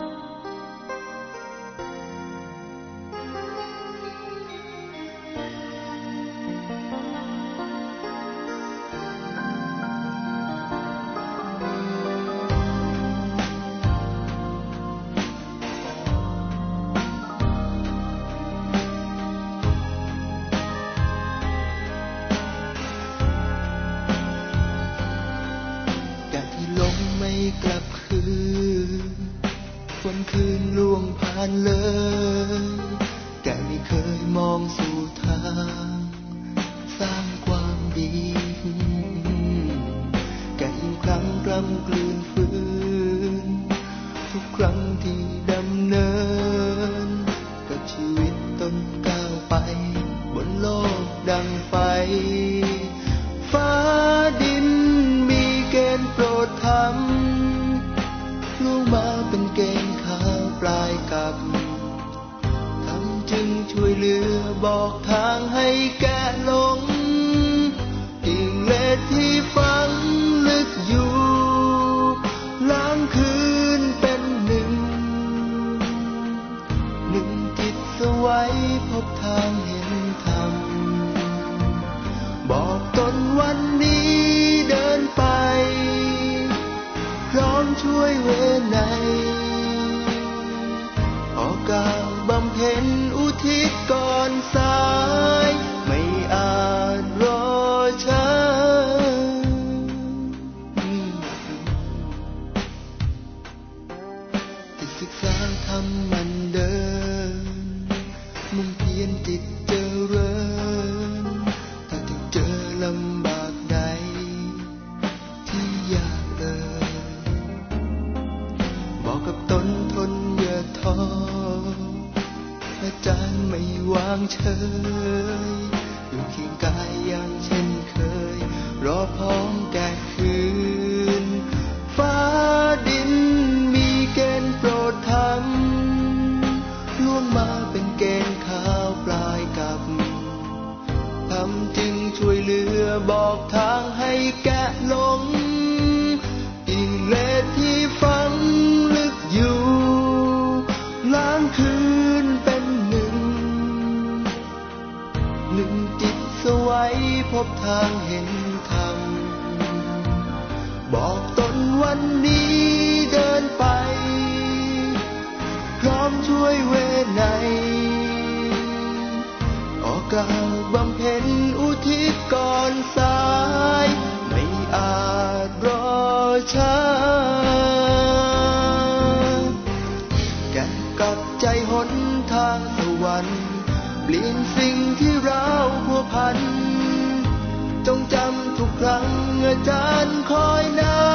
แดดที่ลงไม่กลับคืน วันคืนล่วงผ่านเลยแกไม่เคยมองสู่ทาง สร้างความดีแกยิ่งครั้งกลำกลืนฝืนทุกครั้งที่ดำเนิน กับชีวิตต้นก้าวไป บนโลกดังไฟ ฟ้า บอกทางให้แก เพ็ญอุทิศก่อนสาย ไม่อาจรอช้าจิตศึกษาทำมันเดิน มุ่งเพียรจิตเจริญถ้าถึงเจอลำบากใด ที่ยากเอ่ยบอกกับตนทนอย่าท้อ อาจารย์ไม่วางเฉย อยู่เคียงกายอย่างเช่นเคย รอพร้อมแก่คืน ฟ้าดินมีเกณฑ์โปรดทำล่วงมาเป็นเกณฑ์ขาวปลายกับทำจึงช่วยเหลือบอกทางให้แกะลง พบทางเห็นธรรม บอกตนวันนี้เดินไป พร้อมช่วยเวไนออกกาวบำเพ็ญอุทิศก่อนสาย ไม่อาจรอช้าแกะกับใจหนทางสวรรค์เปลี่ยน จงจำทุกครั้งอาจารย์คอยนัด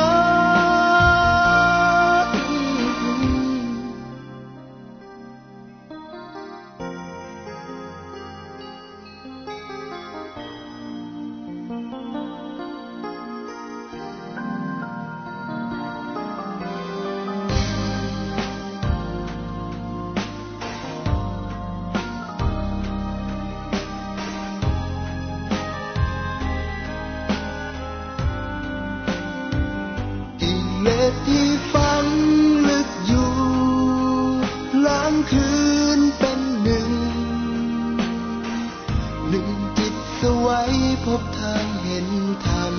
ที่ฝังลึกอยู่ล้างคืนเป็นหนึ่ง หนึ่งจิตสวัยพบทางเห็นธรรม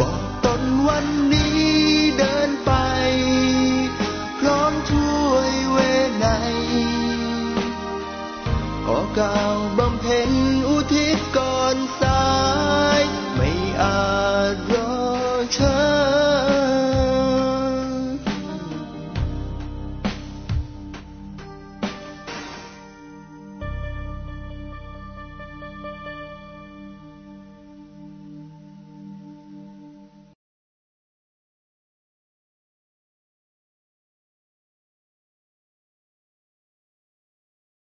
บอกตนวันนี้เดิน